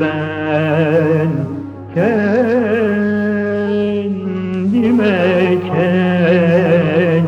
ben kendime kendim.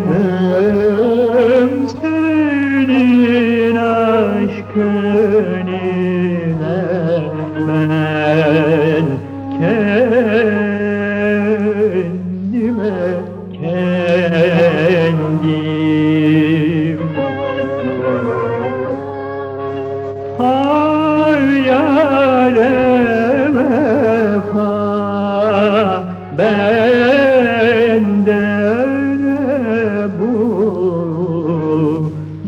Kıydım senin aşkın ile ben kendime kendim Har yâre vefa bu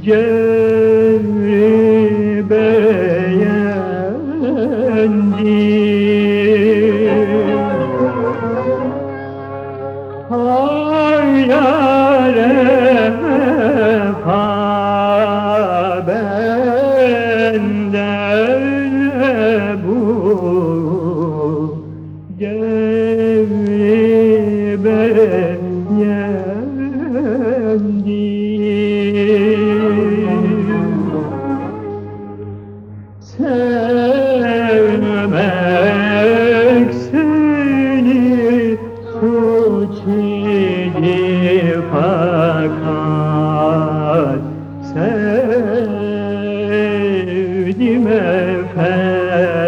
cevri benden bu devri beğendim Sevmek seni suç idi fakat sevdim efendim.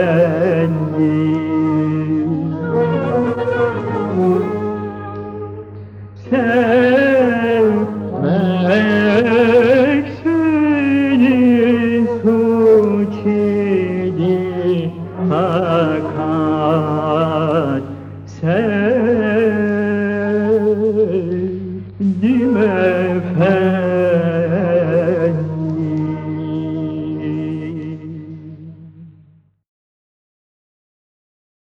Sevmek seni suç idi fakat sevdim efendim